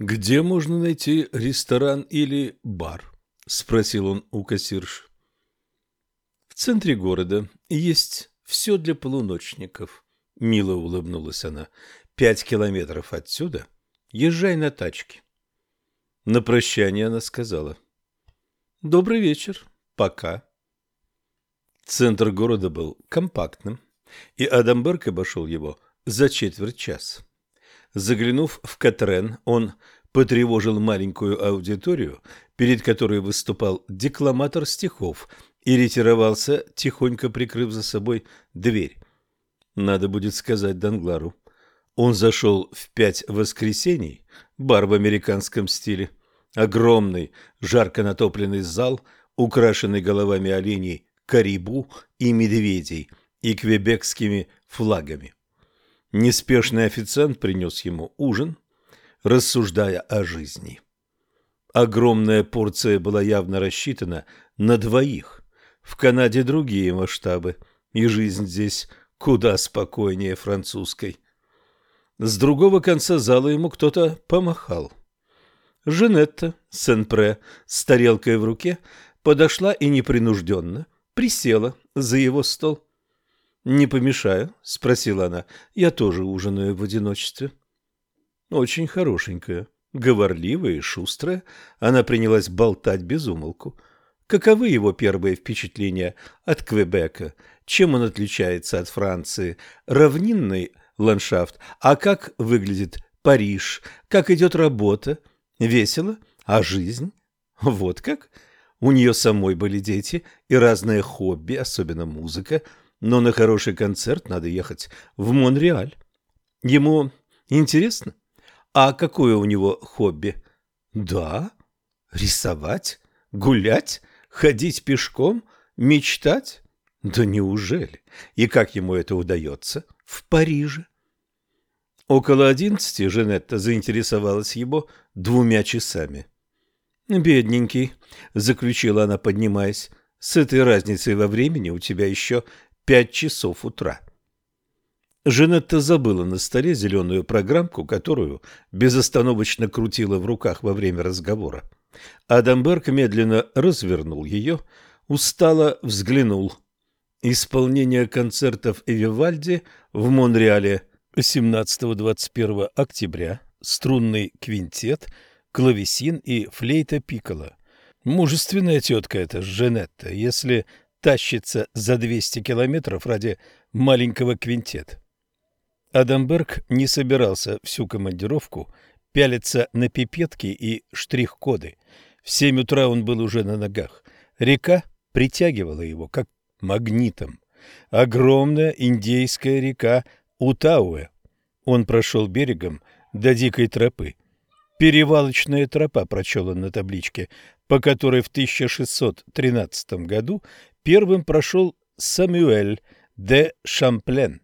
«Где можно найти ресторан или бар?» – спросил он у кассирши. «В центре города есть все для полуночников», – мило улыбнулась она. «Пять километров отсюда езжай на тачке». На прощание она сказала. «Добрый вечер. Пока». Центр города был компактным, и Адамберг обошел его за четверть часа. Заглянув в Катрен, он потревожил маленькую аудиторию, перед которой выступал декламатор стихов и ретировался, тихонько прикрыв за собой дверь. Надо будет сказать Данглару. Он зашел в пять воскресений, бар в американском стиле. Огромный, жарко натопленный зал, украшенный головами оленей, карибу и медведей и квебекскими флагами. Неспешный официант принес ему ужин, рассуждая о жизни. Огромная порция была явно рассчитана на двоих. В Канаде другие масштабы, и жизнь здесь куда спокойнее французской. С другого конца зала ему кто-то помахал. Женетта Сен-Пре с тарелкой в руке подошла и непринужденно присела за его стол. «Не помешаю?» — спросила она. «Я тоже ужинаю в одиночестве». Ну, «Очень хорошенькая, говорливая и шустрая». Она принялась болтать без умолку. Каковы его первые впечатления от Квебека? Чем он отличается от Франции? Равнинный ландшафт? А как выглядит Париж? Как идет работа? Весело? А жизнь? Вот как? У нее самой были дети и разные хобби, особенно музыка – но на хороший концерт надо ехать в Монреаль. Ему интересно? А какое у него хобби? Да, рисовать, гулять, ходить пешком, мечтать. Да неужели? И как ему это удается? В Париже. Около одиннадцати Женетта заинтересовалась его двумя часами. «Бедненький», — заключила она, поднимаясь, — «с этой разницей во времени у тебя еще 500 утра. Женетта забыла на столе зеленую программку, которую безостановочно крутила в руках во время разговора. Адамберг медленно развернул ее, устало взглянул. Исполнение концертов Эвивальди в Монреале 17-21 октября, струнный квинтет, клавесин и флейта пикола. Мужественная тетка эта, Женетта, если тащится за 200 километров ради маленького квинтета. Адамберг не собирался всю командировку пялиться на пипетки и штрих-коды. В 7 утра он был уже на ногах. Река притягивала его, как магнитом. Огромная индейская река Утауэ. Он прошел берегом до дикой тропы. «Перевалочная тропа», прочел он на табличке, по которой в 1613 году Первым прошел Самюэль де Шамплен.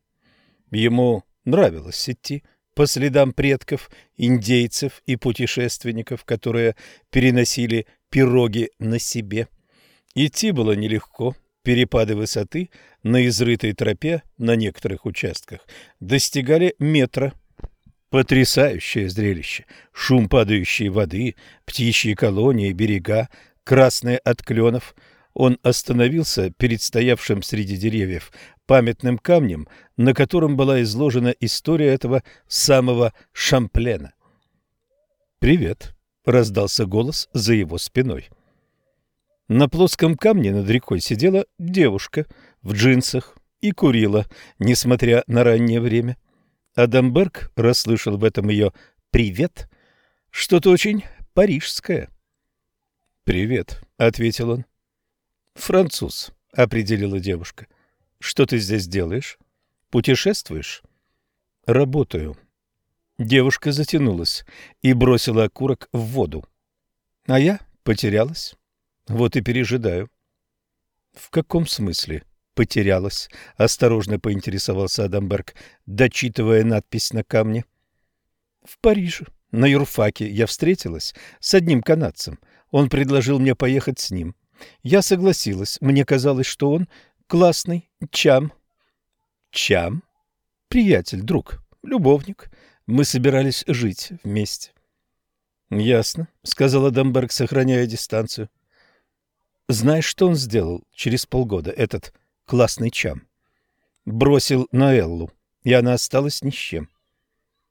Ему нравилось идти по следам предков, индейцев и путешественников, которые переносили пироги на себе. Идти было нелегко, перепады высоты на изрытой тропе на некоторых участках достигали метра. Потрясающее зрелище. Шум падающей воды, птичьи колонии, берега, красные от кленов — он остановился перед стоявшим среди деревьев памятным камнем, на котором была изложена история этого самого Шамплена. «Привет!» — раздался голос за его спиной. На плоском камне над рекой сидела девушка в джинсах и курила, несмотря на раннее время. Адамберг расслышал в этом ее «привет» что-то очень парижское. «Привет», — ответил он. «Француз», — определила девушка. «Что ты здесь делаешь? Путешествуешь?» «Работаю». Девушка затянулась и бросила окурок в воду. «А я потерялась. Вот и пережидаю». «В каком смысле?» «Потерялась», — осторожно поинтересовался Адамберг, дочитывая надпись на камне. «В Париже, на юрфаке, я встретилась с одним канадцем. Он предложил мне поехать с ним». Я согласилась. Мне казалось, что он классный. Чам. Чам? Приятель, друг, любовник. Мы собирались жить вместе. «Ясно», — сказала Дамберг, сохраняя дистанцию. «Знаешь, что он сделал через полгода, этот классный Чам?» «Бросил на Эллу, и она осталась ни с чем».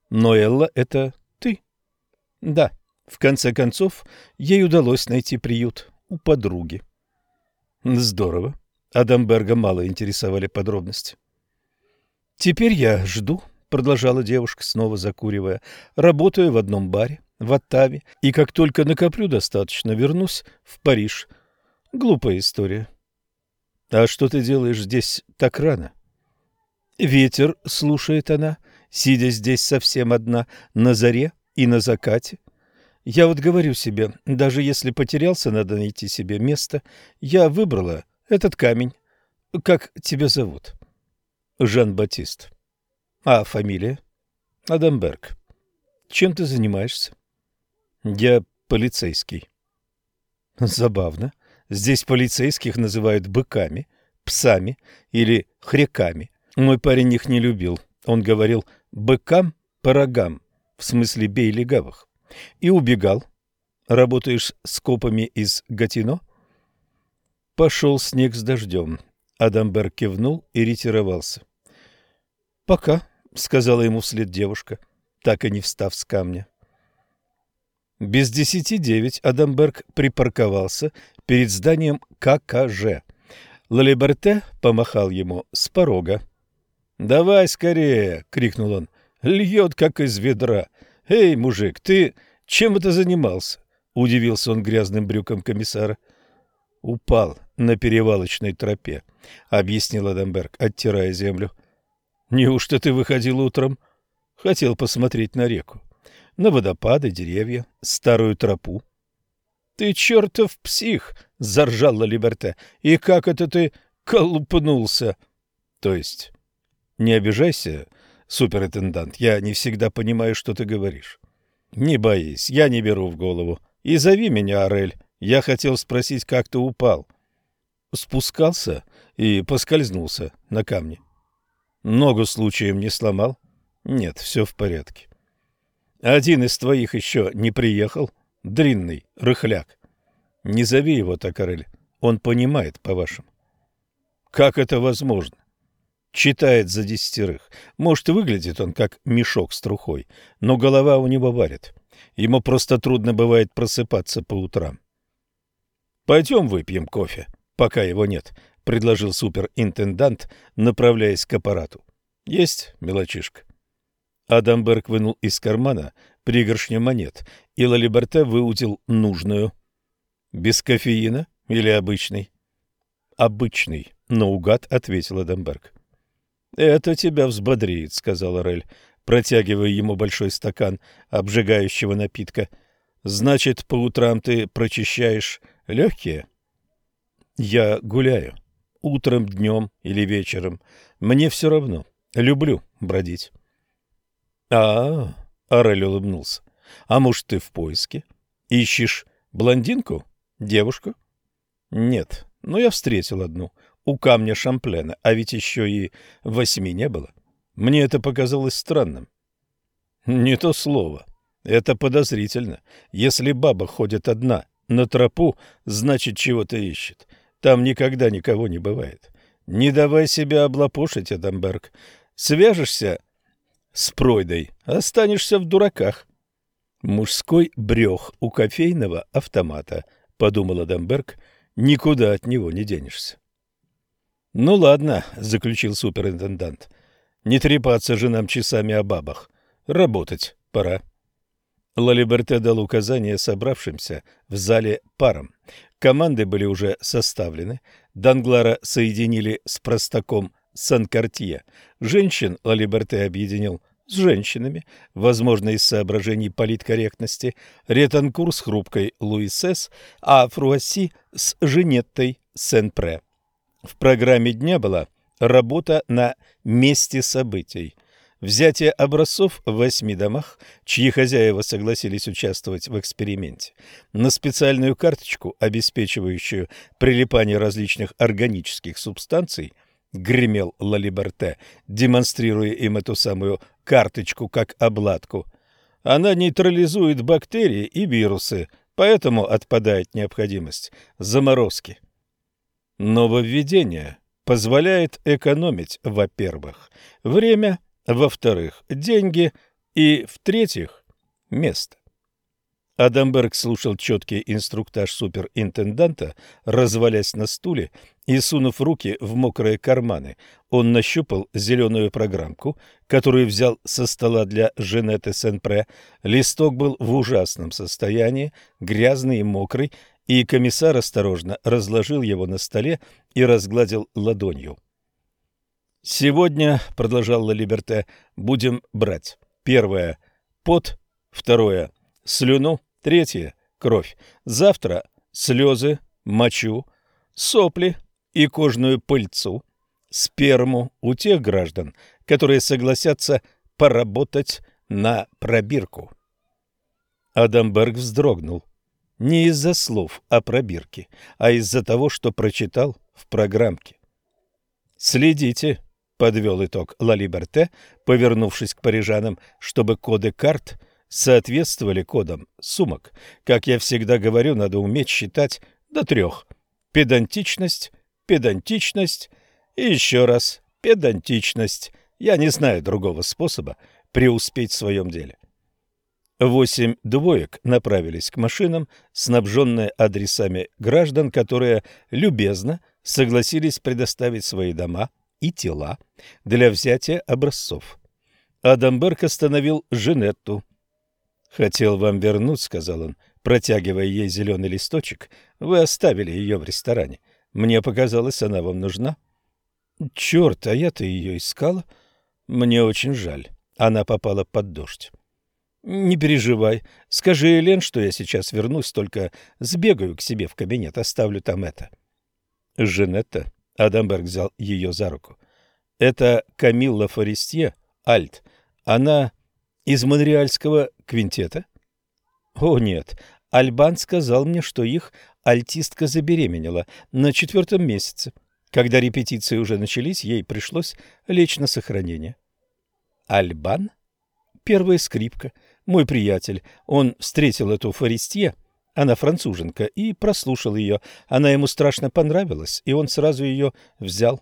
«Ноэлла — это ты?» «Да. В конце концов, ей удалось найти приют» у подруги. Здорово. Адамберга мало интересовали подробности. Теперь я жду, продолжала девушка, снова закуривая, работаю в одном баре в Оттаве, и как только накоплю достаточно, вернусь в Париж. Глупая история. А что ты делаешь здесь так рано? Ветер, слушает она, сидя здесь совсем одна, на заре и на закате, я вот говорю себе, даже если потерялся, надо найти себе место. Я выбрала этот камень. Как тебя зовут? Жан-Батист. А фамилия? Адамберг. Чем ты занимаешься? Я полицейский. Забавно. Здесь полицейских называют быками, псами или хряками. Мой парень их не любил. Он говорил «быкам по рогам», в смысле «бей легавых» и убегал. Работаешь с копами из Гатино? Пошел снег с дождем. Адамбер кивнул и ретировался. «Пока», — сказала ему вслед девушка, так и не встав с камня. Без десяти девять Адамберг припарковался перед зданием ККЖ. Лалиберте помахал ему с порога. «Давай скорее!» — крикнул он. «Льет, как из ведра!» «Эй, мужик, ты чем это занимался?» — удивился он грязным брюком комиссара. «Упал на перевалочной тропе», — объяснил Адамберг, оттирая землю. «Неужто ты выходил утром?» «Хотел посмотреть на реку, на водопады, деревья, старую тропу». «Ты чертов псих!» — заржала Либерте. «И как это ты колупнулся?» «То есть...» «Не обижайся, Суперинтендант, я не всегда понимаю, что ты говоришь. Не боись, я не беру в голову. И зови меня, Орель. Я хотел спросить, как ты упал. Спускался и поскользнулся на камне. Ногу случаем не сломал? Нет, все в порядке. Один из твоих еще не приехал? Дринный, рыхляк. Не зови его так, Орель. Он понимает, по-вашему. Как это возможно? читает за десятерых. Может, и выглядит он как мешок с трухой, но голова у него варит. Ему просто трудно бывает просыпаться по утрам. «Пойдем выпьем кофе, пока его нет», — предложил суперинтендант, направляясь к аппарату. «Есть, мелочишка». Адамберг вынул из кармана пригоршню монет, и Лалиберте выудил нужную. «Без кофеина или обычный?» «Обычный», — наугад ответил Адамберг. «Это тебя взбодрит», — сказал Рель, протягивая ему большой стакан обжигающего напитка. «Значит, по утрам ты прочищаешь легкие?» «Я гуляю. Утром, днем или вечером. Мне все равно. Люблю бродить». «А-а-а», — Орель улыбнулся. «А может, ты в поиске? Ищешь блондинку? Девушку?» «Нет, но я встретил одну у камня Шамплена, а ведь еще и восьми не было. Мне это показалось странным. Не то слово. Это подозрительно. Если баба ходит одна на тропу, значит, чего-то ищет. Там никогда никого не бывает. Не давай себя облапошить, Адамберг. Свяжешься с пройдой, останешься в дураках. Мужской брех у кофейного автомата, подумал Адамберг, никуда от него не денешься. «Ну ладно», — заключил суперинтендант. «Не трепаться же нам часами о бабах. Работать пора». Лалиберте дал указание собравшимся в зале парам. Команды были уже составлены. Данглара соединили с простаком Санкартье. Женщин Лалиберте объединил с женщинами, возможно, из соображений политкорректности, Ретанкур с хрупкой Луисес, а Фруасси с Женеттой Сен-Пре. В программе дня была работа на месте событий. Взятие образцов в восьми домах, чьи хозяева согласились участвовать в эксперименте, на специальную карточку, обеспечивающую прилипание различных органических субстанций, гремел Лалиберте, демонстрируя им эту самую карточку как обладку. Она нейтрализует бактерии и вирусы, поэтому отпадает необходимость заморозки. Нововведение позволяет экономить, во-первых, время, во-вторых, деньги и, в-третьих, место. Адамберг слушал четкий инструктаж суперинтенданта, развалясь на стуле и сунув руки в мокрые карманы. Он нащупал зеленую программку, которую взял со стола для Женеты Сен-Пре. Листок был в ужасном состоянии, грязный и мокрый, и комиссар осторожно разложил его на столе и разгладил ладонью. «Сегодня, — продолжал Лалиберте, — будем брать. Первое — пот, второе — слюну, третье — кровь. Завтра — слезы, мочу, сопли и кожную пыльцу, сперму у тех граждан, которые согласятся поработать на пробирку». Адамберг вздрогнул. Не из-за слов а о пробирке, а из-за того, что прочитал в программке. «Следите», — подвел итог Лали Лалиберте, повернувшись к парижанам, чтобы коды карт соответствовали кодам сумок. Как я всегда говорю, надо уметь считать до трех. Педантичность, педантичность и еще раз педантичность. Я не знаю другого способа преуспеть в своем деле. Восемь двоек направились к машинам, снабженные адресами граждан, которые любезно согласились предоставить свои дома и тела для взятия образцов. Адамберг остановил Женетту. «Хотел вам вернуть», — сказал он, протягивая ей зеленый листочек. «Вы оставили ее в ресторане. Мне показалось, она вам нужна». «Черт, а я-то ее искала. Мне очень жаль. Она попала под дождь». Не переживай. Скажи, Элен, что я сейчас вернусь, только сбегаю к себе в кабинет, оставлю там это. Женетта, Адамберг взял ее за руку. Это Камилла Форестье, Альт. Она из монреальского квинтета? О, нет. Альбан сказал мне, что их альтистка забеременела на четвертом месяце. Когда репетиции уже начались, ей пришлось лечь на сохранение. Альбан? Первая скрипка — мой приятель, он встретил эту фористье. Она француженка, и прослушал ее. Она ему страшно понравилась, и он сразу ее взял.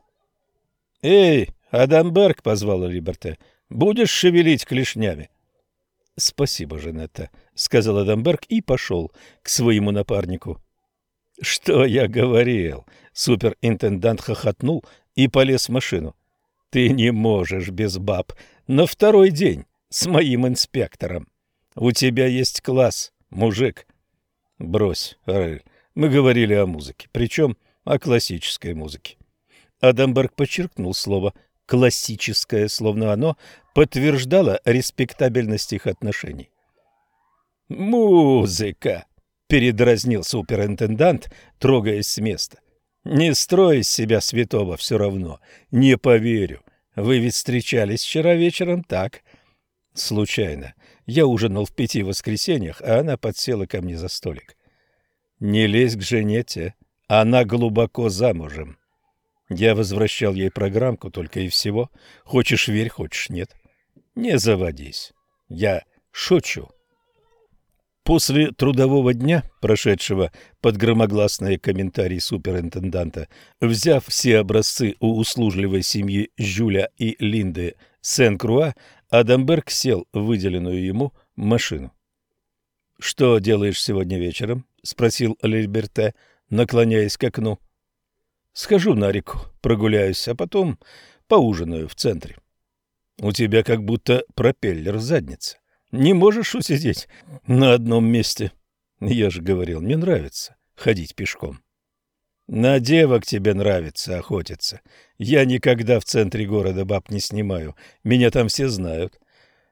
— Эй, Адамберг, — позвала Либерте, — будешь шевелить клешнями? — Спасибо, Женетта, — сказал Адамберг и пошел к своему напарнику. — Что я говорил? — суперинтендант хохотнул и полез в машину. — Ты не можешь без баб. На второй день с моим инспектором. У тебя есть класс, мужик. Брось, Рэль, мы говорили о музыке, причем о классической музыке. Адамберг подчеркнул слово «классическое», словно оно подтверждало респектабельность их отношений. «Музыка!» — передразнил суперинтендант, трогаясь с места. «Не строй из себя святого все равно. Не поверю. Вы ведь встречались вчера вечером, так?» Случайно. Я ужинал в пяти воскресеньях, а она подсела ко мне за столик. «Не лезь к Женете, она глубоко замужем». Я возвращал ей программку только и всего. Хочешь верь, хочешь нет. Не заводись. Я шучу. После трудового дня, прошедшего под громогласные комментарии суперинтенданта, взяв все образцы у услужливой семьи Жюля и Линды Сен-Круа, Адамберг сел в выделенную ему машину. «Что делаешь сегодня вечером?» — спросил Лильберте, наклоняясь к окну. «Схожу на реку, прогуляюсь, а потом поужинаю в центре». «У тебя как будто пропеллер задница. Не можешь усидеть на одном месте?» «Я же говорил, мне нравится ходить пешком». На девок тебе нравится охотиться. Я никогда в центре города баб не снимаю. Меня там все знают.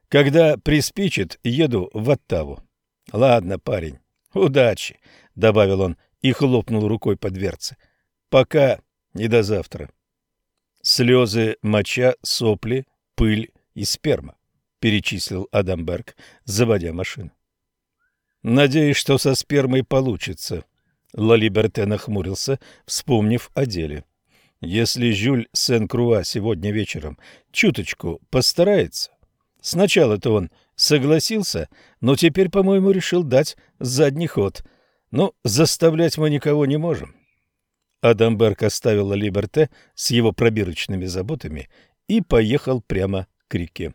Когда приспичит, еду в Оттаву. Ладно, парень, удачи, — добавил он и хлопнул рукой по дверце. Пока и до завтра. Слезы, моча, сопли, пыль и сперма, — перечислил Адамберг, заводя машину. Надеюсь, что со спермой получится, Лалиберте нахмурился, вспомнив о деле. Если Жюль Сен-Круа сегодня вечером чуточку постарается... Сначала-то он согласился, но теперь, по-моему, решил дать задний ход. Но заставлять мы никого не можем. Адамберг оставил Либерте с его пробирочными заботами и поехал прямо к реке.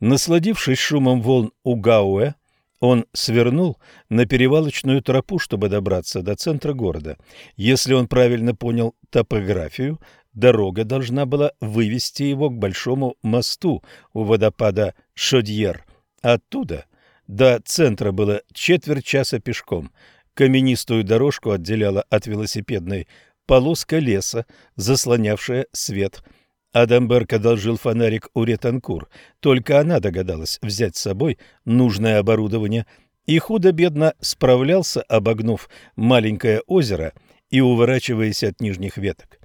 Насладившись шумом волн у Гауэ. Он свернул на перевалочную тропу, чтобы добраться до центра города. Если он правильно понял топографию, дорога должна была вывести его к большому мосту у водопада Шодьер. Оттуда до центра было четверть часа пешком. Каменистую дорожку отделяла от велосипедной полоска леса, заслонявшая свет – Адамберка одолжил фонарик у Ретанкур, только она догадалась взять с собой нужное оборудование и худо-бедно справлялся, обогнув маленькое озеро и уворачиваясь от нижних веток.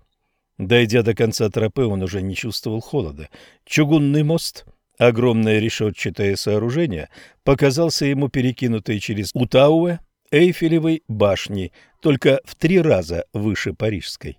Дойдя до конца тропы, он уже не чувствовал холода. Чугунный мост, огромное решетчатое сооружение, показался ему перекинутой через Утауэ Эйфелевой башни, только в три раза выше Парижской.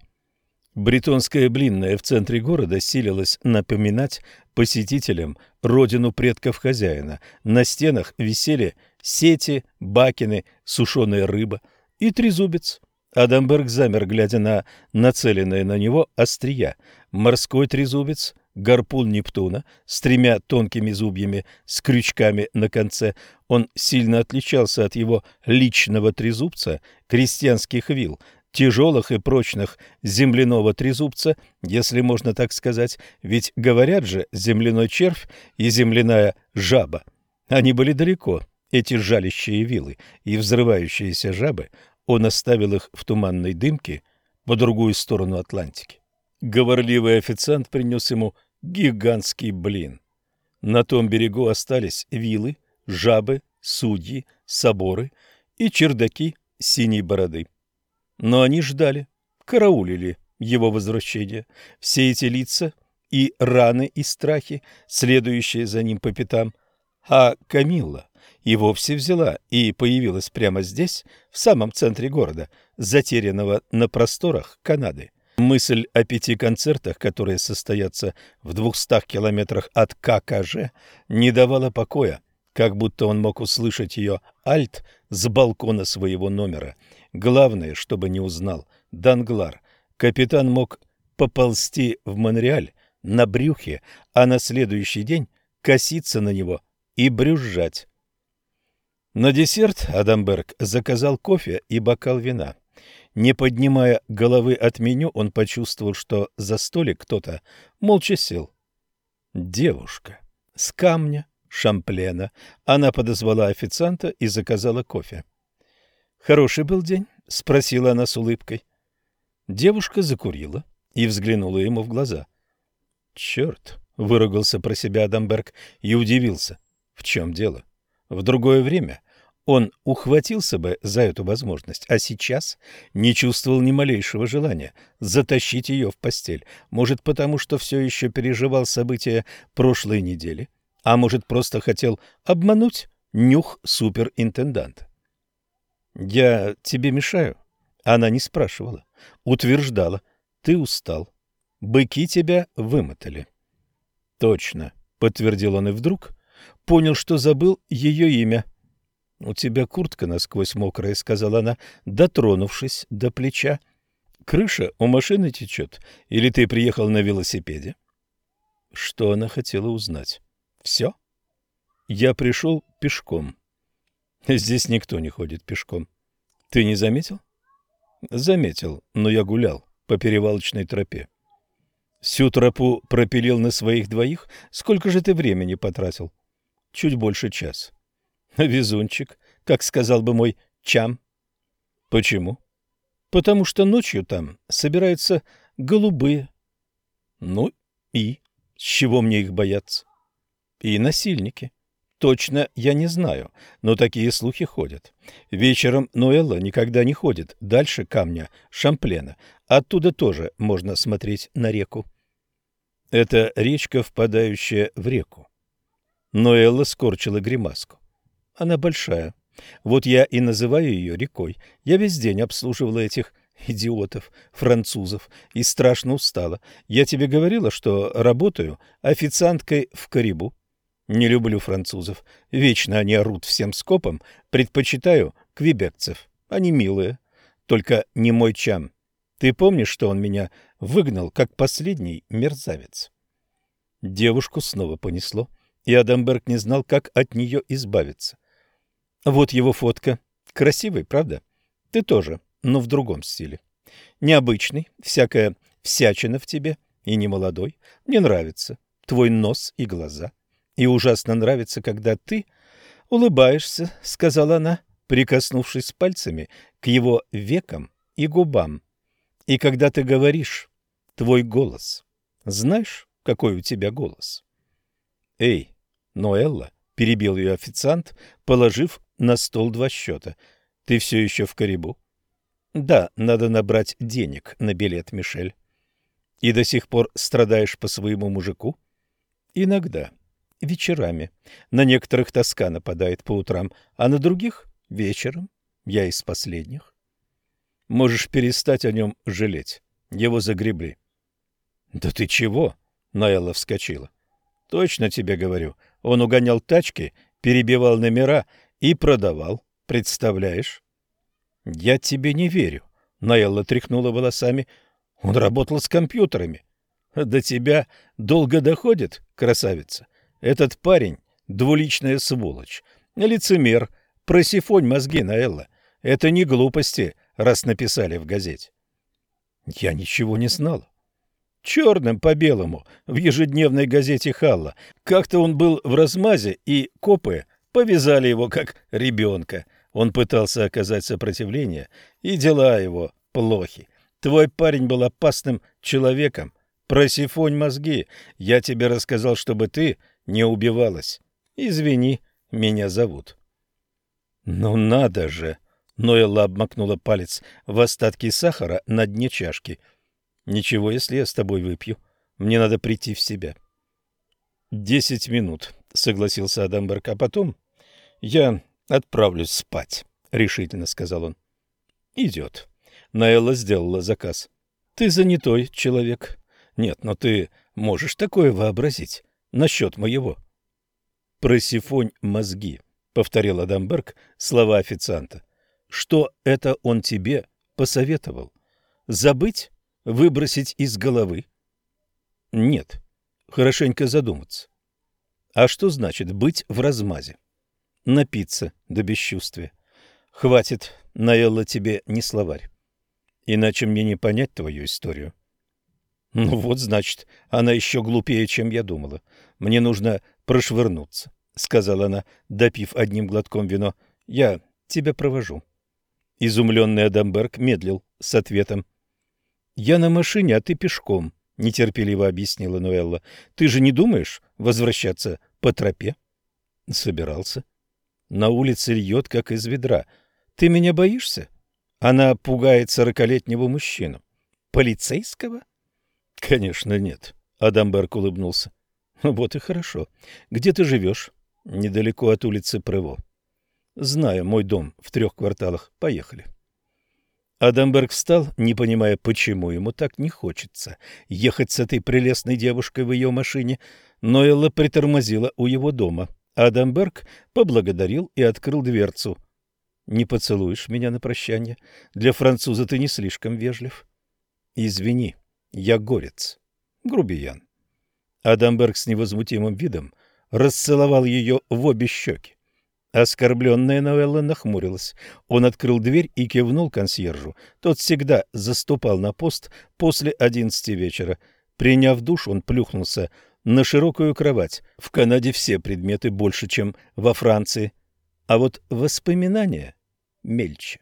Бритонская блинная в центре города силилась напоминать посетителям родину предков хозяина. На стенах висели сети, бакины, сушеная рыба и трезубец. Адамберг замер, глядя на нацеленные на него острия. Морской трезубец, гарпун Нептуна с тремя тонкими зубьями с крючками на конце. Он сильно отличался от его личного трезубца, крестьянских вил, тяжелых и прочных земляного трезубца, если можно так сказать, ведь говорят же земляной червь и земляная жаба. Они были далеко, эти жалящие вилы и взрывающиеся жабы, он оставил их в туманной дымке по другую сторону Атлантики. Говорливый официант принес ему гигантский блин. На том берегу остались вилы, жабы, судьи, соборы и чердаки синей бороды. Но они ждали, караулили его возвращение. Все эти лица и раны и страхи, следующие за ним по пятам. А Камилла и вовсе взяла и появилась прямо здесь, в самом центре города, затерянного на просторах Канады. Мысль о пяти концертах, которые состоятся в двухстах километрах от ККЖ, не давала покоя как будто он мог услышать ее альт с балкона своего номера. Главное, чтобы не узнал Данглар. Капитан мог поползти в Монреаль на брюхе, а на следующий день коситься на него и брюзжать. На десерт Адамберг заказал кофе и бокал вина. Не поднимая головы от меню, он почувствовал, что за столик кто-то молча сел. Девушка с камня Шамплена. Она подозвала официанта и заказала кофе. «Хороший был день?» — спросила она с улыбкой. Девушка закурила и взглянула ему в глаза. «Черт!» — выругался про себя Адамберг и удивился. «В чем дело? В другое время он ухватился бы за эту возможность, а сейчас не чувствовал ни малейшего желания затащить ее в постель. Может, потому что все еще переживал события прошлой недели?» а может просто хотел обмануть нюх суперинтенданта. «Я тебе мешаю?» Она не спрашивала, утверждала. «Ты устал. Быки тебя вымотали». «Точно», — подтвердил он и вдруг понял, что забыл ее имя. «У тебя куртка насквозь мокрая», — сказала она, дотронувшись до плеча. «Крыша у машины течет, или ты приехал на велосипеде?» Что она хотела узнать? Все? Я пришел пешком. Здесь никто не ходит пешком. Ты не заметил? Заметил, но я гулял по перевалочной тропе. Всю тропу пропилил на своих двоих? Сколько же ты времени потратил? Чуть больше час. Везунчик, как сказал бы мой Чам. Почему? Потому что ночью там собираются голубые. Ну и с чего мне их бояться? и насильники. Точно я не знаю, но такие слухи ходят. Вечером Ноэлла никогда не ходит дальше камня Шамплена. Оттуда тоже можно смотреть на реку. Это речка, впадающая в реку. Ноэлла скорчила гримаску. Она большая. Вот я и называю ее рекой. Я весь день обслуживала этих идиотов, французов, и страшно устала. Я тебе говорила, что работаю официанткой в Карибу. Не люблю французов. Вечно они орут всем скопом. Предпочитаю квебекцев. Они милые. Только не мой чам. Ты помнишь, что он меня выгнал, как последний мерзавец?» Девушку снова понесло, и Адамберг не знал, как от нее избавиться. «Вот его фотка. Красивый, правда? Ты тоже, но в другом стиле. Необычный, всякая всячина в тебе, и не молодой. Мне нравится. Твой нос и глаза» и ужасно нравится, когда ты улыбаешься», — сказала она, прикоснувшись пальцами к его векам и губам. «И когда ты говоришь, твой голос. Знаешь, какой у тебя голос?» «Эй, Ноэлла», — перебил ее официант, положив на стол два счета. «Ты все еще в Карибу?» «Да, надо набрать денег на билет, Мишель». «И до сих пор страдаешь по своему мужику?» «Иногда», вечерами. На некоторых тоска нападает по утрам, а на других — вечером. Я из последних. Можешь перестать о нем жалеть. Его загребли. — Да ты чего? — Найла вскочила. — Точно тебе говорю. Он угонял тачки, перебивал номера и продавал. Представляешь? — Я тебе не верю. Найла тряхнула волосами. Он работал с компьютерами. — До тебя долго доходит, красавица. Этот парень – двуличная сволочь, лицемер, просифонь мозги на Элла. Это не глупости, раз написали в газете. Я ничего не знала. Черным по белому, в ежедневной газете Халла. Как-то он был в размазе, и копы повязали его как ребенка. Он пытался оказать сопротивление, и дела его плохи. Твой парень был опасным человеком. Просифонь мозги. Я тебе рассказал, чтобы ты не убивалась. Извини, меня зовут». «Ну надо же!» — Ноэла обмакнула палец в остатки сахара на дне чашки. «Ничего, если я с тобой выпью. Мне надо прийти в себя». «Десять минут», — согласился Адамберг, — «а потом я отправлюсь спать», — решительно сказал он. «Идет». Наэлла сделала заказ. «Ты занятой человек». «Нет, но ты можешь такое вообразить насчет моего». «Просифонь мозги», — повторил Адамберг слова официанта. «Что это он тебе посоветовал? Забыть? Выбросить из головы?» «Нет. Хорошенько задуматься». «А что значит быть в размазе?» «Напиться до бесчувствия». «Хватит, наелла тебе не словарь. Иначе мне не понять твою историю». Ну «Вот, значит, она еще глупее, чем я думала. Мне нужно прошвырнуться», — сказала она, допив одним глотком вино. «Я тебя провожу». Изумленный Адамберг медлил с ответом. «Я на машине, а ты пешком», — нетерпеливо объяснила Нуэлла. «Ты же не думаешь возвращаться по тропе?» «Собирался». «На улице льет, как из ведра. Ты меня боишься?» Она пугает сорокалетнего мужчину. «Полицейского?» «Конечно нет», — Адамберг улыбнулся. Ну, «Вот и хорошо. Где ты живешь?» «Недалеко от улицы Прыво». «Знаю, мой дом в трех кварталах. Поехали». Адамберг встал, не понимая, почему ему так не хочется ехать с этой прелестной девушкой в ее машине, но Элла притормозила у его дома. Адамберг поблагодарил и открыл дверцу. «Не поцелуешь меня на прощание? Для француза ты не слишком вежлив». «Извини», я Ягорец. Грубиян. Адамберг с невозмутимым видом расцеловал ее в обе щеки. Оскорбленная Новелла нахмурилась. Он открыл дверь и кивнул консьержу. Тот всегда заступал на пост после одиннадцати вечера. Приняв душ, он плюхнулся на широкую кровать. В Канаде все предметы больше, чем во Франции. А вот воспоминания мельче.